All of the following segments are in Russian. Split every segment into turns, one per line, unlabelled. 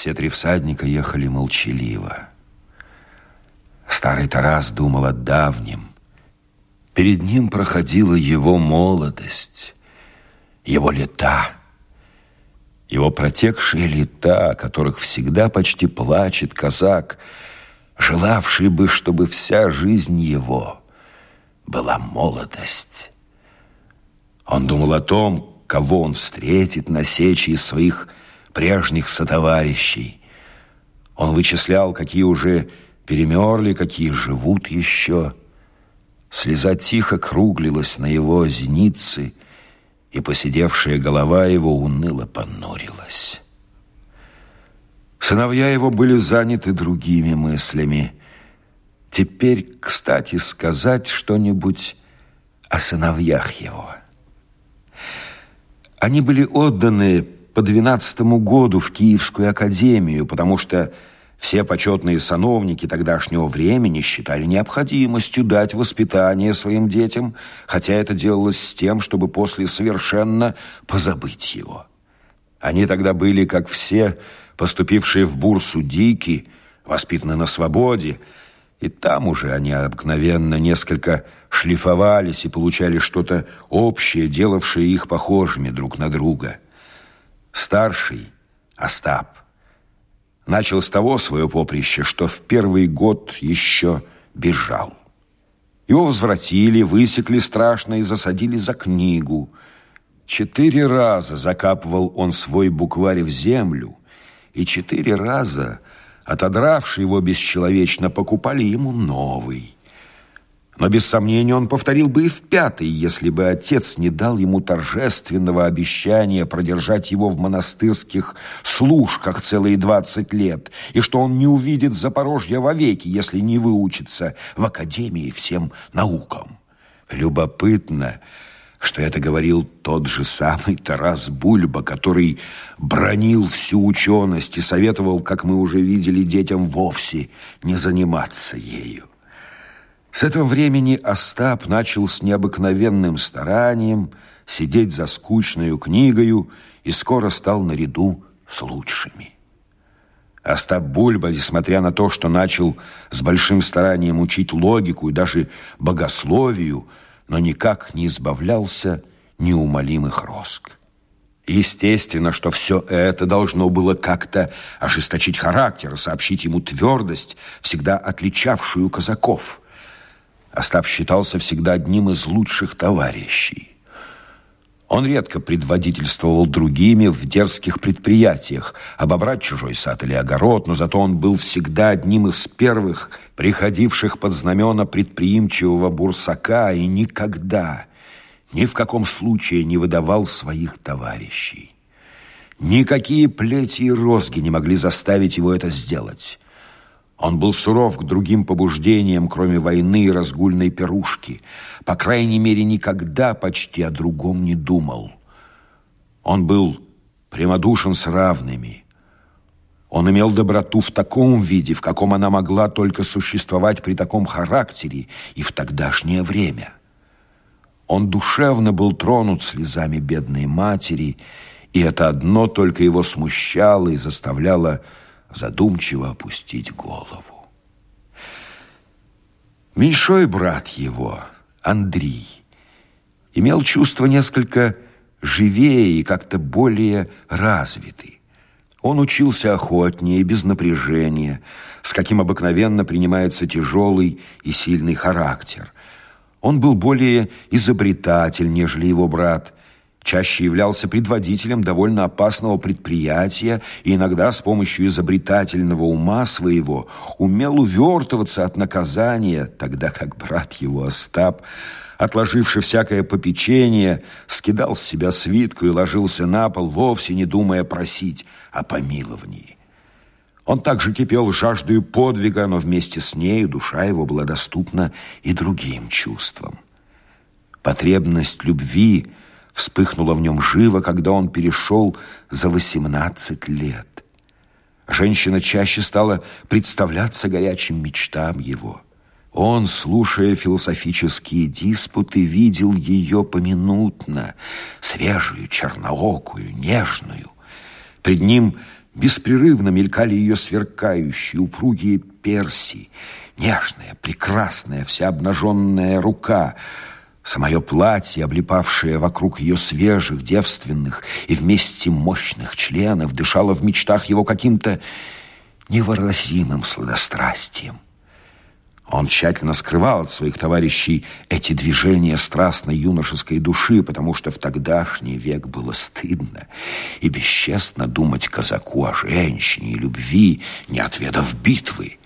Все три всадника ехали молчаливо. Старый Тарас думал о давнем. Перед ним проходила его молодость, его лета, его протекшие лета, которых всегда почти плачет казак, желавший бы, чтобы вся жизнь его была молодость. Он думал о том, кого он встретит на сече из своих прежних сотоварищей. Он вычислял, какие уже перемерли, какие живут еще. Слеза тихо круглилась на его зеницы, и посидевшая голова его уныло понурилась. Сыновья его были заняты другими мыслями. Теперь, кстати, сказать что-нибудь о сыновьях его. Они были отданы по двенадцатому году в Киевскую академию, потому что все почетные сановники тогдашнего времени считали необходимостью дать воспитание своим детям, хотя это делалось с тем, чтобы после совершенно позабыть его. Они тогда были, как все, поступившие в бурсу дики, воспитаны на свободе, и там уже они обыкновенно несколько шлифовались и получали что-то общее, делавшее их похожими друг на друга – Старший, Остап, начал с того свое поприще, что в первый год еще бежал. Его возвратили, высекли страшно и засадили за книгу. Четыре раза закапывал он свой букварь в землю, и четыре раза, отодравший его бесчеловечно, покупали ему новый. Но без сомнения он повторил бы и в пятый, если бы отец не дал ему торжественного обещания продержать его в монастырских служках целые двадцать лет, и что он не увидит Запорожья вовеки, если не выучится в академии всем наукам. Любопытно, что это говорил тот же самый Тарас Бульба, который бронил всю ученость и советовал, как мы уже видели, детям вовсе не заниматься ею. С этого времени Остап начал с необыкновенным старанием сидеть за скучную книгою и скоро стал наряду с лучшими. Остап Бульба, несмотря на то, что начал с большим старанием учить логику и даже богословию, но никак не избавлялся неумолимых роск. Естественно, что все это должно было как-то ожесточить характер, сообщить ему твердость, всегда отличавшую казаков – Остап считался всегда одним из лучших товарищей. Он редко предводительствовал другими в дерзких предприятиях, обобрать чужой сад или огород, но зато он был всегда одним из первых, приходивших под знамена предприимчивого бурсака и никогда, ни в каком случае не выдавал своих товарищей. Никакие плети и розги не могли заставить его это сделать. Он был суров к другим побуждениям, кроме войны и разгульной пирушки. По крайней мере, никогда почти о другом не думал. Он был прямодушен с равными. Он имел доброту в таком виде, в каком она могла только существовать при таком характере и в тогдашнее время. Он душевно был тронут слезами бедной матери, и это одно только его смущало и заставляло задумчиво опустить голову. Меньшой брат его, Андрей, имел чувство несколько живее и как-то более развитый. Он учился охотнее, без напряжения, с каким обыкновенно принимается тяжелый и сильный характер. Он был более изобретатель, нежели его брат – чаще являлся предводителем довольно опасного предприятия и иногда с помощью изобретательного ума своего умел увертываться от наказания, тогда как брат его Остап, отложивший всякое попечение, скидал с себя свитку и ложился на пол, вовсе не думая просить о помиловании. Он также кипел жаждою подвига, но вместе с нею душа его была доступна и другим чувствам. Потребность любви – вспыхнуло в нем живо, когда он перешел за 18 лет. Женщина чаще стала представляться горячим мечтам его. Он, слушая философические диспуты, видел ее поминутно, свежую, черноокую, нежную. Пред ним Беспрерывно мелькали ее сверкающие, упругие перси, нежная, прекрасная, вся обнаженная рука, самое платье, облепавшее вокруг ее свежих, девственных и вместе мощных членов, дышало в мечтах его каким-то невыразимым сладострастием. Он тщательно скрывал от своих товарищей эти движения страстной юношеской души, потому что в тогдашний век было стыдно и бесчестно думать казаку о женщине и любви, не отведав битвы.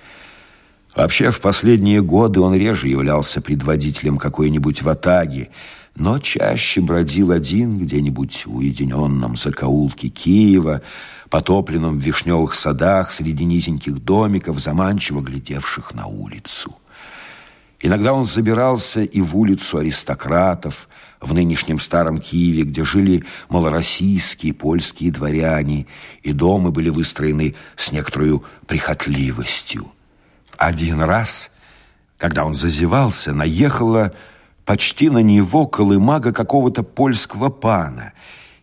Вообще, в последние годы он реже являлся предводителем какой-нибудь ватаги, но чаще бродил один где-нибудь в уединенном закоулке Киева, потопленном в вишневых садах среди низеньких домиков, заманчиво глядевших на улицу. Иногда он забирался и в улицу аристократов, в нынешнем старом Киеве, где жили малороссийские, польские дворяне, и дома были выстроены с некоторой прихотливостью. Один раз, когда он зазевался, наехала почти на него колымага какого-то польского пана,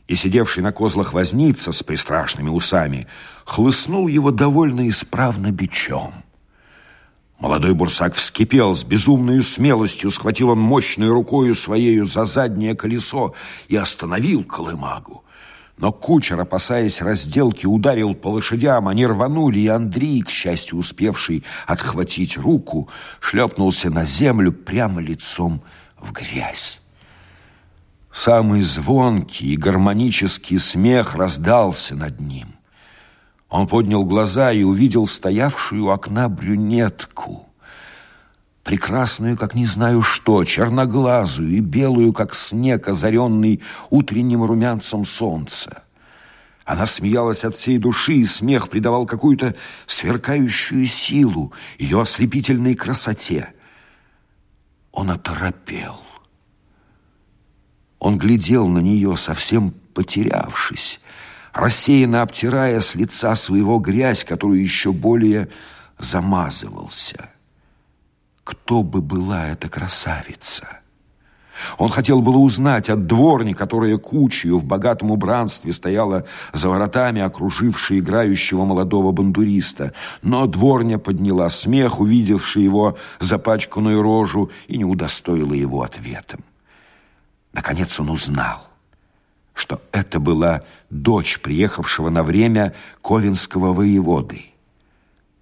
и сидевший на козлах возница с пристрашными усами хлыстнул его довольно исправно бичом. Молодой бурсак вскипел с безумной смелостью, схватил он мощной рукою своею за заднее колесо и остановил колымагу. Но кучер, опасаясь разделки, ударил по лошадям, они рванули, и Андрей, к счастью успевший отхватить руку, шлепнулся на землю прямо лицом в грязь. Самый звонкий и гармонический смех раздался над ним. Он поднял глаза и увидел стоявшую у окна брюнетку, прекрасную, как не знаю что, черноглазую и белую, как снег, озаренный утренним румянцем солнца. Она смеялась от всей души, и смех придавал какую-то сверкающую силу ее ослепительной красоте. Он оторопел. Он глядел на нее, совсем потерявшись, рассеянно обтирая с лица своего грязь, которую еще более замазывался. Кто бы была эта красавица? Он хотел было узнать от дворни, которая кучью в богатом убранстве стояла за воротами, окружившей играющего молодого бандуриста. Но дворня подняла смех, увидевший его запачканную рожу, и не удостоила его ответом. Наконец он узнал, что это была дочь приехавшего на время ковенского воеводы.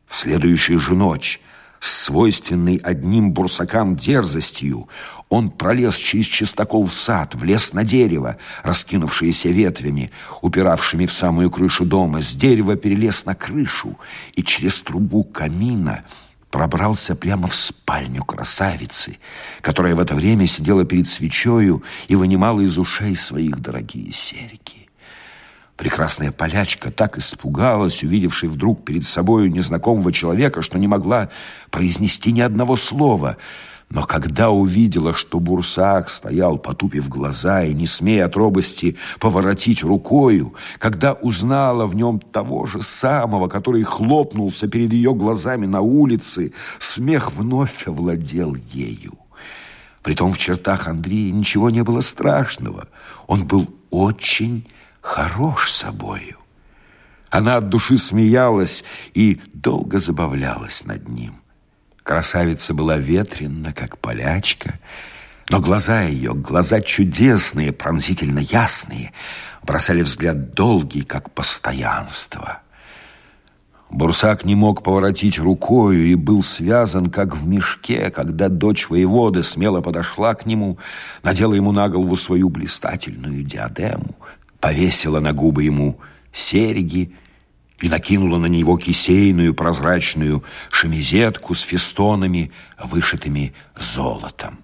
В следующую же ночь свойственной одним бурсакам дерзостью он пролез через чистокол в сад, влез на дерево, раскинувшееся ветвями, упиравшими в самую крышу дома. С дерева перелез на крышу и через трубу камина пробрался прямо в спальню красавицы, которая в это время сидела перед свечою и вынимала из ушей своих дорогие серьги. Прекрасная полячка так испугалась, увидевшей вдруг перед собою незнакомого человека, что не могла произнести ни одного слова — но когда увидела, что Бурсак стоял, потупив глаза и не смея от робости поворотить рукою, когда узнала в нем того же самого, который хлопнулся перед ее глазами на улице, смех вновь овладел ею. Притом в чертах Андрея ничего не было страшного. Он был очень хорош собою. Она от души смеялась и долго забавлялась над ним. Красавица была ветренна, как полячка, но глаза ее, глаза чудесные, пронзительно ясные, бросали взгляд долгий, как постоянство. Бурсак не мог поворотить рукою и был связан, как в мешке, когда дочь воеводы смело подошла к нему, надела ему на голову свою блистательную диадему, повесила на губы ему серьги и накинула на него кисейную прозрачную шемизетку с фестонами, вышитыми золотом.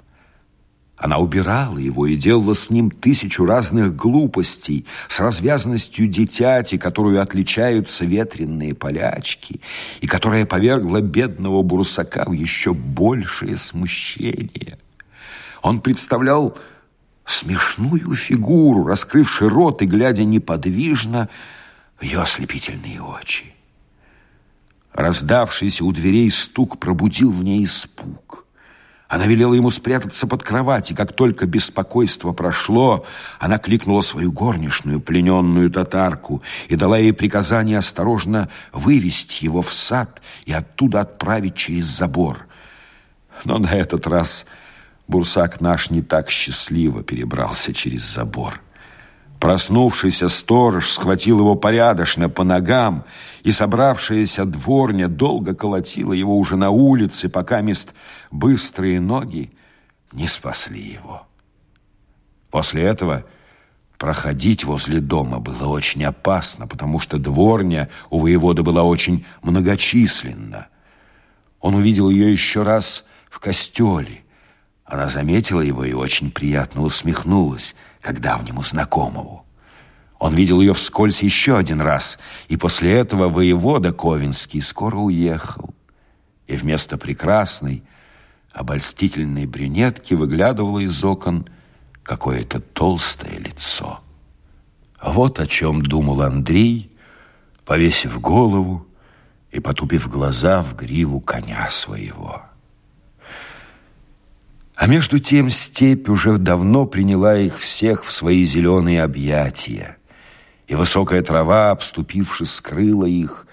Она убирала его и делала с ним тысячу разных глупостей, с развязанностью дитяти, которую отличаются ветренные полячки, и которая повергла бедного бурсака в еще большее смущение. Он представлял смешную фигуру, раскрывший рот и глядя неподвижно, ее ослепительные очи. Раздавшийся у дверей стук пробудил в ней испуг. Она велела ему спрятаться под кровать, и как только беспокойство прошло, она кликнула свою горничную, плененную татарку, и дала ей приказание осторожно вывести его в сад и оттуда отправить через забор. Но на этот раз Бурсак наш не так счастливо перебрался через забор. Проснувшийся сторож схватил его порядочно по ногам, и собравшаяся дворня долго колотила его уже на улице, пока мест быстрые ноги не спасли его. После этого проходить возле дома было очень опасно, потому что дворня у воевода была очень многочисленна. Он увидел ее еще раз в костеле. Она заметила его и очень приятно усмехнулась, как давнему знакомому. Он видел ее вскользь еще один раз, и после этого воевода Ковинский скоро уехал. И вместо прекрасной, обольстительной брюнетки выглядывало из окон какое-то толстое лицо. Вот о чем думал Андрей, повесив голову и потупив глаза в гриву коня своего. А между тем степь уже давно приняла их всех в свои зеленые объятия, и высокая трава, обступившись, скрыла их,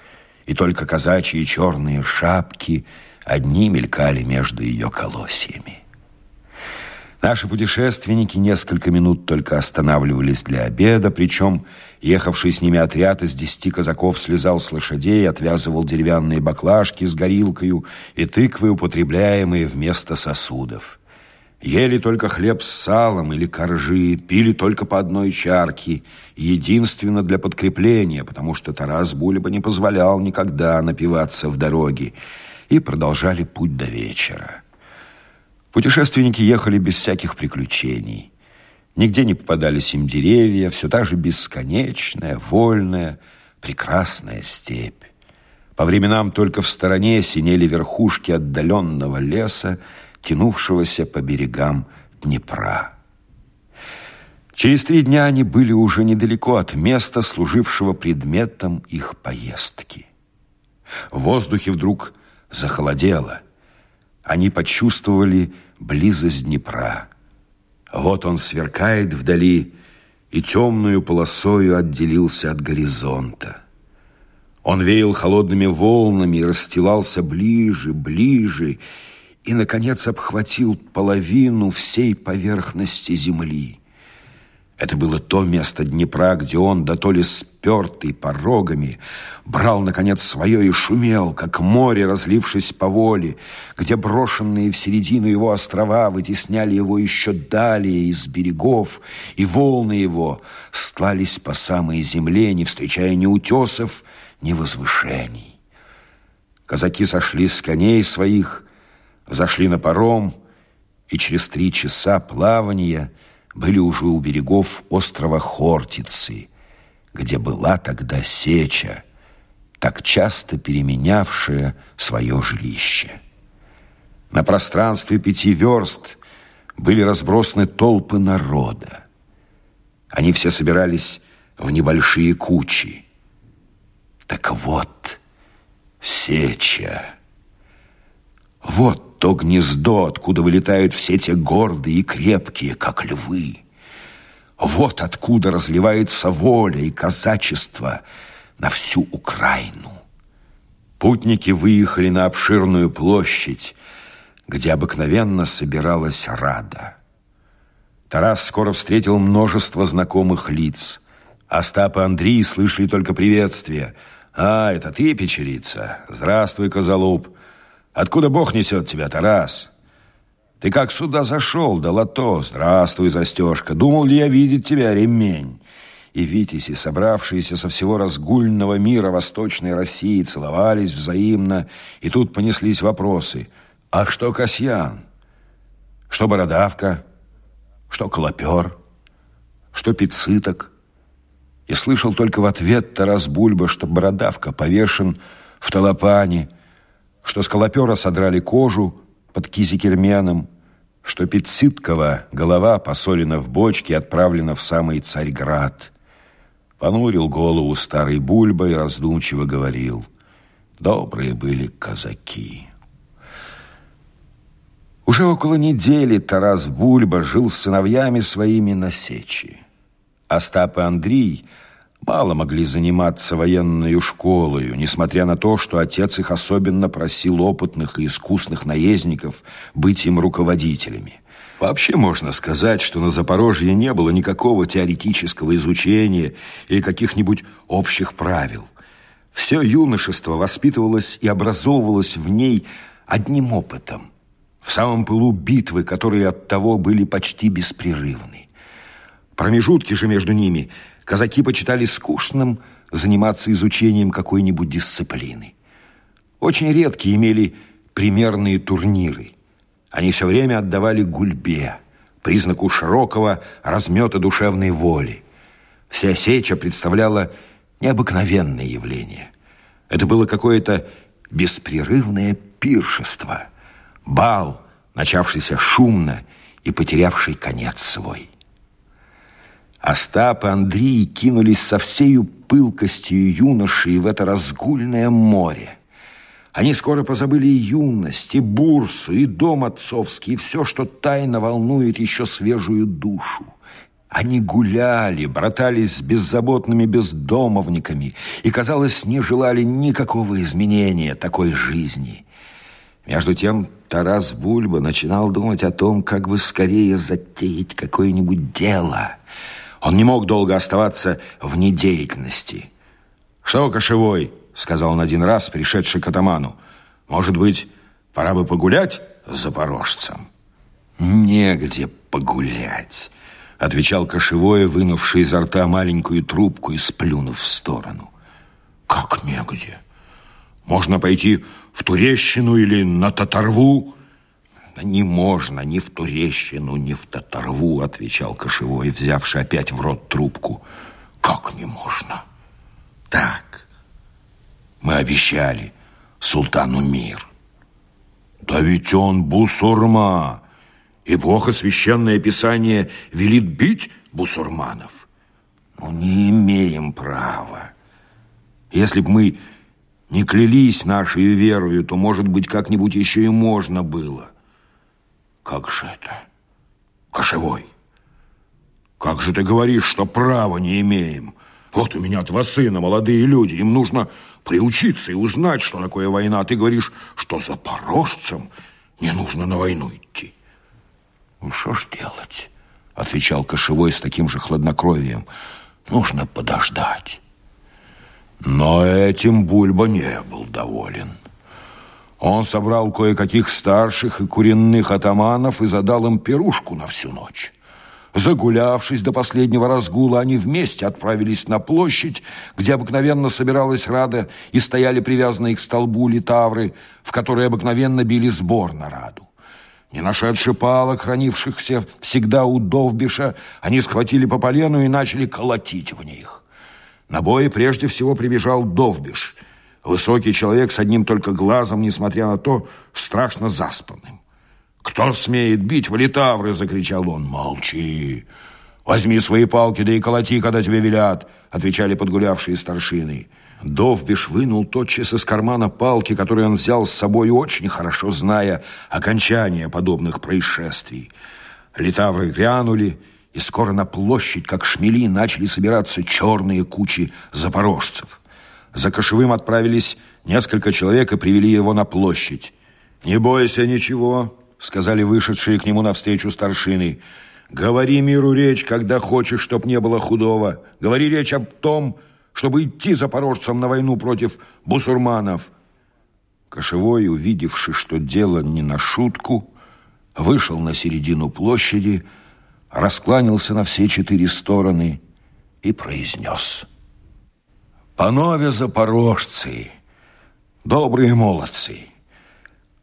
и только казачьи черные шапки одни мелькали между ее колосьями. Наши путешественники несколько минут только останавливались для обеда, причем ехавший с ними отряд из десяти казаков слезал с лошадей, отвязывал деревянные баклажки с горилкою и тыквы, употребляемые вместо сосудов. Ели только хлеб с салом или коржи, пили только по одной чарке, единственно для подкрепления, потому что Тарас Бульба не позволял никогда напиваться в дороге, и продолжали путь до вечера. Путешественники ехали без всяких приключений. Нигде не попадались им деревья, все та же бесконечная, вольная, прекрасная степь. По временам только в стороне синели верхушки отдаленного леса, тянувшегося по берегам Днепра. Через три дня они были уже недалеко от места, служившего предметом их поездки. В воздухе вдруг захолодело. Они почувствовали близость Днепра. Вот он сверкает вдали и темную полосою отделился от горизонта. Он веял холодными волнами и расстилался ближе, ближе, и, наконец, обхватил половину всей поверхности земли. Это было то место Днепра, где он, да то ли спертый порогами, брал, наконец, свое и шумел, как море, разлившись по воле, где брошенные в середину его острова вытесняли его еще далее из берегов, и волны его стлались по самой земле, не встречая ни утесов, ни возвышений. Казаки сошли с коней своих, зашли на паром, и через три часа плавания были уже у берегов острова Хортицы, где была тогда сеча, так часто переменявшая свое жилище. На пространстве пяти верст были разбросаны толпы народа. Они все собирались в небольшие кучи. Так вот, сеча. Вот то гнездо, откуда вылетают все те гордые и крепкие, как львы. Вот откуда разливается воля и казачество на всю Украину. Путники выехали на обширную площадь, где обыкновенно собиралась рада. Тарас скоро встретил множество знакомых лиц. Остап и Андрей слышали только приветствие. «А, это ты, печерица? Здравствуй, Козолуб!» Откуда Бог несет тебя, Тарас? Ты как сюда зашел, да лото? Здравствуй, застежка. Думал ли я видеть тебя, ремень? И Витяси, собравшиеся со всего разгульного мира Восточной России, целовались взаимно, и тут понеслись вопросы. А что Касьян? Что Бородавка? Что Клопер? Что Пициток? И слышал только в ответ Тарас Бульба, что Бородавка повешен в Толопане, что с содрали кожу под кизикерменом, что Петситкова голова посолена в бочке и отправлена в самый Царьград. Понурил голову старый Бульба и раздумчиво говорил, «Добрые были казаки». Уже около недели Тарас Бульба жил с сыновьями своими на сечи. Остап и Андрей мало могли заниматься военной школой, несмотря на то, что отец их особенно просил опытных и искусных наездников быть им руководителями. Вообще можно сказать, что на Запорожье не было никакого теоретического изучения или каких-нибудь общих правил. Все юношество воспитывалось и образовывалось в ней одним опытом в самом пылу битвы, которые от того были почти беспрерывны. Промежутки же между ними казаки почитали скучным заниматься изучением какой-нибудь дисциплины. Очень редкие имели примерные турниры. Они все время отдавали гульбе, признаку широкого размета душевной воли. Вся сеча представляла необыкновенное явление. Это было какое-то беспрерывное пиршество – Бал, начавшийся шумно и потерявший конец свой. Остап и Андрей кинулись со всею пылкостью юноши в это разгульное море. Они скоро позабыли и юность, и бурсу, и дом отцовский, и все, что тайно волнует еще свежую душу. Они гуляли, братались с беззаботными бездомовниками и, казалось, не желали никакого изменения такой жизни. Между тем Тарас Бульба начинал думать о том, как бы скорее затеять какое-нибудь дело. Он не мог долго оставаться в недеятельности. «Что, кошевой?» — сказал он один раз, пришедший к атаману. «Может быть, пора бы погулять с запорожцем?» «Негде погулять», — отвечал кошевой, вынувший изо рта маленькую трубку и сплюнув в сторону. «Как негде?» Можно пойти в Турещину или на Татарву. Не можно ни в Турещину, ни в Татарву, отвечал Кошевой, взявший опять в рот трубку. Как не можно? Так, мы обещали султану мир. Да ведь он бусурма, и плохо священное писание велит бить бусурманов. Ну, не имеем права. Если б мы не клялись нашей верою, то, может быть, как-нибудь еще и можно было. Как же это? Кошевой, как же ты говоришь, что права не имеем? Вот у меня два сына, молодые люди, им нужно приучиться и узнать, что такое война. А ты говоришь, что запорожцам не нужно на войну идти. Ну, что ж делать? Отвечал Кошевой с таким же хладнокровием. Нужно подождать. Но этим Бульба не был доволен. Он собрал кое-каких старших и куренных атаманов и задал им пирушку на всю ночь. Загулявшись до последнего разгула, они вместе отправились на площадь, где обыкновенно собиралась рада и стояли привязанные к столбу литавры, в которые обыкновенно били сбор на раду. Не нашедши палок, хранившихся всегда у Довбиша, они схватили по полену и начали колотить в них. На бой прежде всего прибежал Довбиш, высокий человек с одним только глазом, несмотря на то, страшно заспанным. «Кто смеет бить в литавры?» — закричал он. «Молчи! Возьми свои палки, да и колоти, когда тебе велят!» — отвечали подгулявшие старшины. Довбиш вынул тотчас из кармана палки, которые он взял с собой, очень хорошо зная окончание подобных происшествий. Литавры грянули, и скоро на площадь, как шмели, начали собираться черные кучи запорожцев. За кошевым отправились несколько человек и привели его на площадь. «Не бойся ничего», — сказали вышедшие к нему навстречу старшины. «Говори миру речь, когда хочешь, чтоб не было худого. Говори речь об том, чтобы идти запорожцам на войну против бусурманов». Кошевой, увидевши, что дело не на шутку, вышел на середину площади, раскланялся на все четыре стороны и произнес. «Панове запорожцы, добрые молодцы,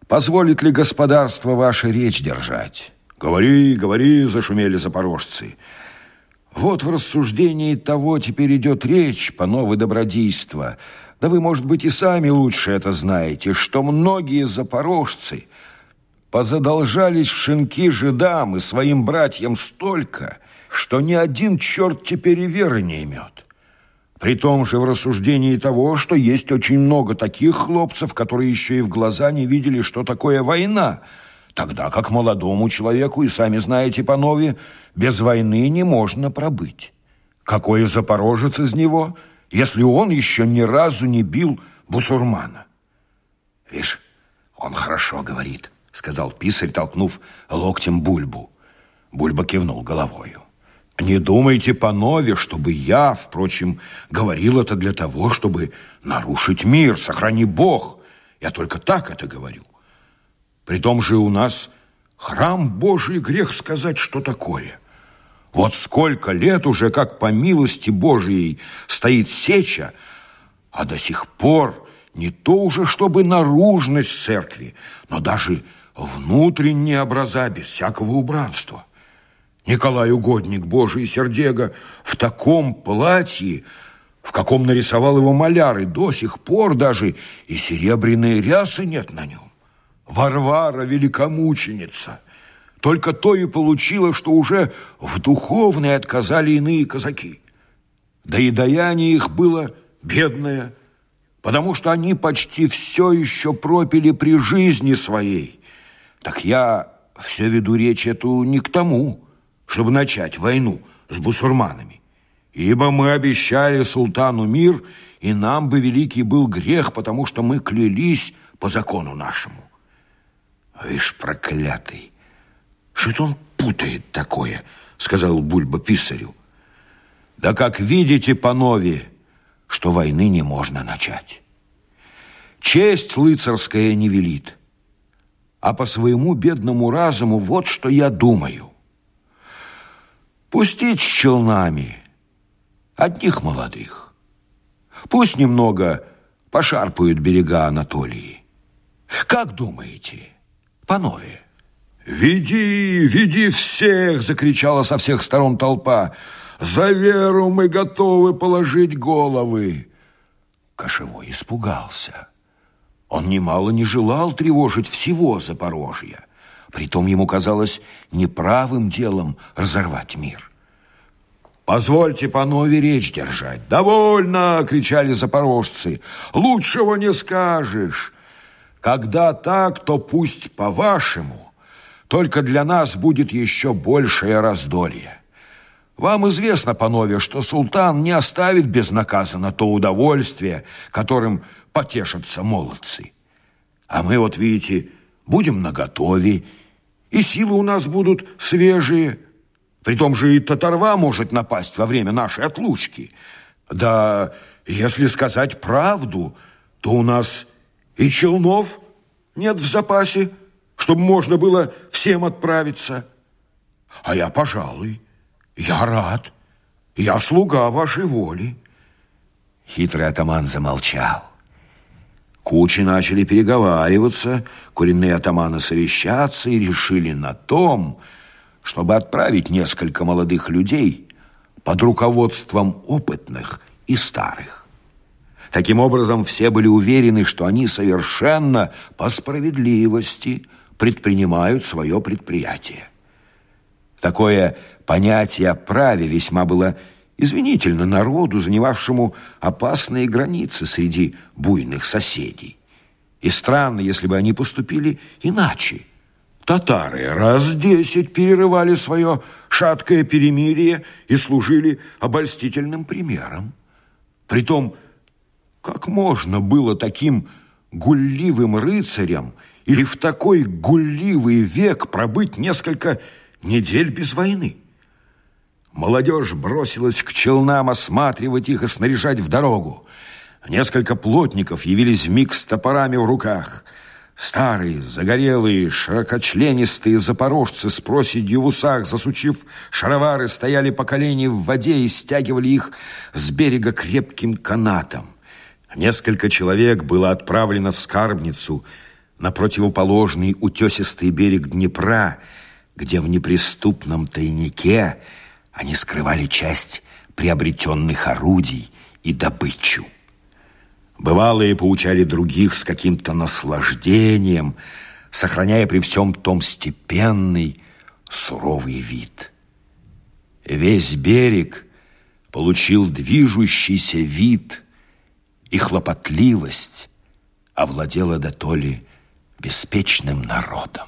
позволит ли господарство ваше речь держать?» «Говори, говори», — зашумели запорожцы. «Вот в рассуждении того теперь идет речь, пановы добродейства. Да вы, может быть, и сами лучше это знаете, что многие запорожцы — позадолжались в шинки жидам и своим братьям столько, что ни один черт теперь и веры не имет. При том же в рассуждении того, что есть очень много таких хлопцев, которые еще и в глаза не видели, что такое война, Тогда как молодому человеку, и сами знаете, панове, без войны не можно пробыть. Какой запорожец из него, если он еще ни разу не бил бусурмана? Видишь, он хорошо говорит, сказал писарь, толкнув локтем Бульбу. Бульба кивнул головою. Не думайте, панове, чтобы я, впрочем, говорил это для того, чтобы нарушить мир, сохрани Бог. Я только так это говорю. При том же у нас храм Божий, грех сказать, что такое. Вот сколько лет уже, как по милости Божией, стоит сеча, а до сих пор не то уже, чтобы наружность церкви, но даже внутренние образа без всякого убранства. Николай Угодник, Божий сердега, в таком платье, в каком нарисовал его маляр, и до сих пор даже и серебряные рясы нет на нем. Варвара великомученица. Только то и получила, что уже в духовной отказали иные казаки. Да и даяние их было бедное, потому что они почти все еще пропили при жизни своей. Так я все веду речь эту не к тому, чтобы начать войну с бусурманами. Ибо мы обещали султану мир, и нам бы великий был грех, потому что мы клялись по закону нашему. Вишь, проклятый, что-то он путает такое, сказал Бульба писарю. Да как видите, панове, что войны не можно начать. Честь лыцарская не велит, а по своему бедному разуму вот что я думаю. Пустить с челнами одних молодых. Пусть немного пошарпают берега Анатолии. Как думаете, панове? «Веди, веди всех!» – закричала со всех сторон толпа. «За веру мы готовы положить головы!» Кошевой испугался. Он немало не желал тревожить всего Запорожья. Притом ему казалось неправым делом разорвать мир. «Позвольте панове речь держать». «Довольно!» — кричали запорожцы. «Лучшего не скажешь. Когда так, то пусть по-вашему. Только для нас будет еще большее раздолье. Вам известно, панове, что султан не оставит безнаказанно то удовольствие, которым потешатся молодцы. А мы, вот видите, будем наготове и силы у нас будут свежие. При том же и татарва может напасть во время нашей отлучки. Да, если сказать правду, то у нас и челнов нет в запасе, чтобы можно было всем отправиться. А я, пожалуй, я рад, я слуга вашей воли. Хитрый атаман замолчал. Кучи начали переговариваться, коренные атаманы совещаться и решили на том, чтобы отправить несколько молодых людей под руководством опытных и старых. Таким образом, все были уверены, что они совершенно по справедливости предпринимают свое предприятие. Такое понятие о праве весьма было Извинительно народу, занимавшему опасные границы среди буйных соседей. И странно, если бы они поступили иначе. Татары раз десять перерывали свое шаткое перемирие и служили обольстительным примером. Притом, как можно было таким гулливым рыцарям или в такой гулливый век пробыть несколько недель без войны? Молодежь бросилась к челнам осматривать их и снаряжать в дорогу. Несколько плотников явились миг с топорами в руках. Старые, загорелые, широкочленистые запорожцы с проседью в усах, засучив шаровары, стояли по колени в воде и стягивали их с берега крепким канатом. Несколько человек было отправлено в Скарбницу на противоположный утесистый берег Днепра, где в неприступном тайнике они скрывали часть приобретенных орудий и добычу. Бывалые поучали других с каким-то наслаждением, сохраняя при всем том степенный, суровый вид. Весь берег получил движущийся вид, и хлопотливость овладела до то ли беспечным народом.